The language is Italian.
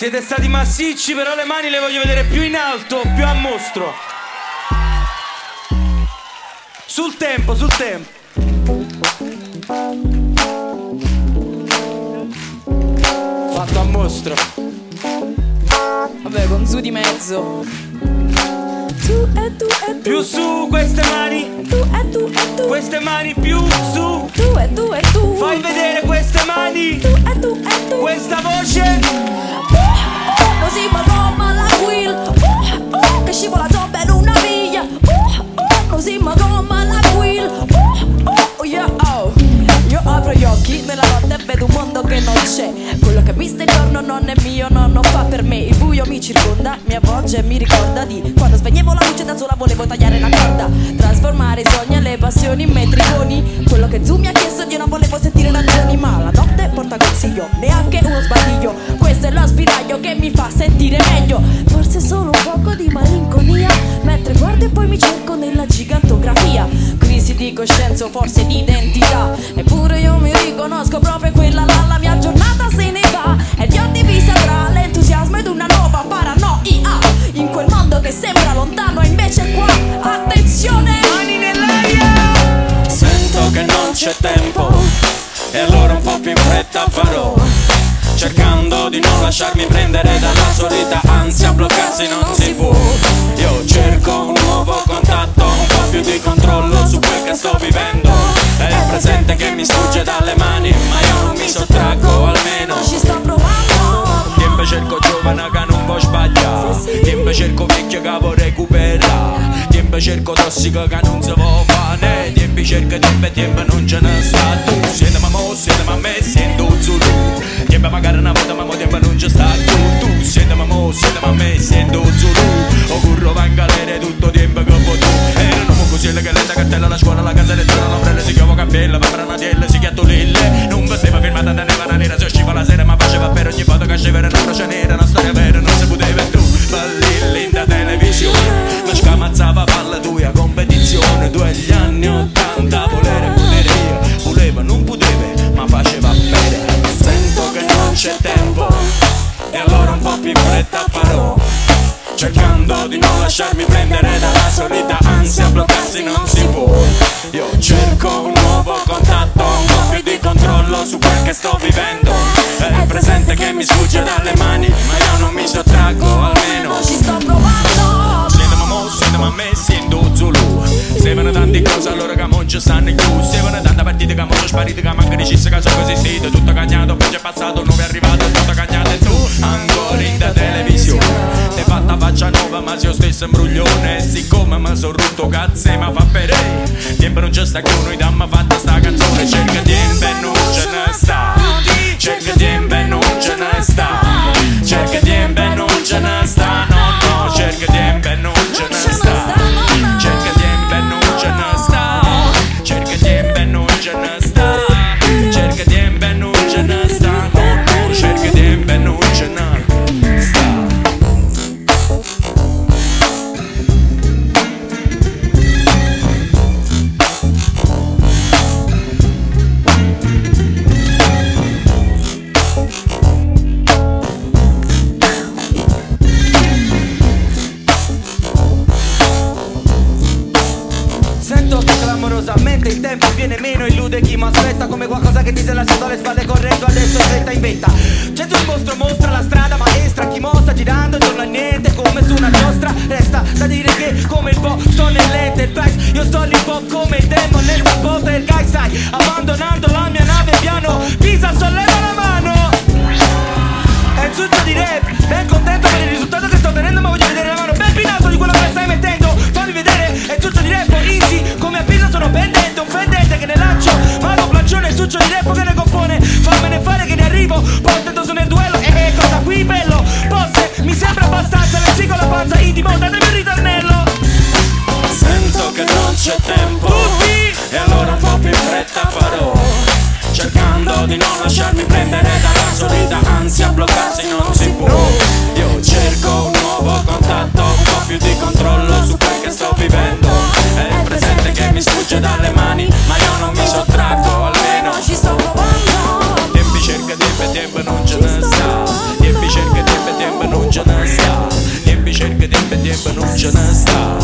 Siete stati massicci, però le mani le voglio vedere più in alto, più a mostro. Sul tempo, sul tempo. Fatto a mostro. Vabbè, con su di mezzo. Tu e tu e tu. Più su queste mani. Tu e tu e tu. Queste mani più su. Tu e tu e tu. Fai vedere queste mani. Tu e tu e tu. Questa voce. Così ma come la Will. Uh, uh, che scivola troppo in una via. Uh, uh, così ma come la Will. Uh, uh, yeah, oh. Io apro gli occhi nella notte e vedo un mondo che non c'è. Quello che ho visto il giorno non è mio, no, non fa per me. Il buio mi circonda, mi avvolge e mi ricorda di quando spegnevo la luce da sola volevo tagliare la corda. Trasformare i sogni e le passioni in metriconi. Quello che tu mi ha chiesto io non volevo sentire ragioni, ma la notte porta consiglio, neanche uno sbaglio. Questo è lo spiraglio che mi fa sentire meglio. Forse solo un poco di malinconia. Mentre guardo e poi mi cerco nella gigantografia. Crisi di coscienza o forse di identità. Eppure io mi riconosco proprio quella là. La mia lasciarmi prendere dalla solita ansia Bloccarsi non si può. Io cerco un nuovo contatto Un po' più di controllo su quel che sto vivendo. È il presente che mi sfugge dalle mani Ma io non mi sottraggo almeno Ci sto provando! Tempo cerco giovane che non può sbagliare. Tempo cerco vecchio che vuoi recuperare. Tempo cerco tossico che non si può fare. Tempo cerco tempo e tempo non ce ne sta Tu. Siete ma mo, siete ma me, sento Tempo magari una volta ma mo tempo non ci sta. Tu Tu siete ma mo, siete ma me, sento zulu. O curro va in galera tutto tempo che vuoi tu. E non mo così che letta cartella la scuola, la casa lettura, la prende si chiama cappella Va per una tiella, si chiatto lille. Non vi stava firmata da neva nera Se usciva la sera ma faceva per ogni foto che scevera una croce nera Una storia vera, non si poteva tu Balli in televisione Ma scamazzava palla tua competizione Tu agli anni ottanta Cercando di non lasciarmi prendere dalla solita ansia Bloccarsi non si può. Io cerco un nuovo contatto Un po' più di controllo su quel che sto vivendo. È il presente che mi sfugge dalle mani Ma io non mi sottraggo almeno. Ci sto provando! Siete mo, siete ma me, sento Zulu Sembrano tante cose allora che mo ci stanno chiusi Sembrano tante partite che mo sono sparite Che manca dicesse che sono così siete Tutto cagnato, poi c'è passato, non è arrivato ma se io stesso imbruglione E siccome mi sono rotto cazzo e mi fa per Tempo non c'è sta che noi dammi fatta sta canzone Cerca tempo e non ce ne sta Cerca che clamorosamente il tempo viene meno Illude chi mi aspetta come qualcosa che ti sei lasciato alle spalle correndo Adesso fretta inventa Gesù il mostro mostra la strada maestra Chi mo sta girando intorno a niente come su una giostra Resta da dire che come il po' sto nell'enterprise Io sto l'hip hop come il E' tempo non ce ne sta. Tempi cerca tempo tempo non ce ne sta. Tempi cerca tempo tempo non ce ne sta.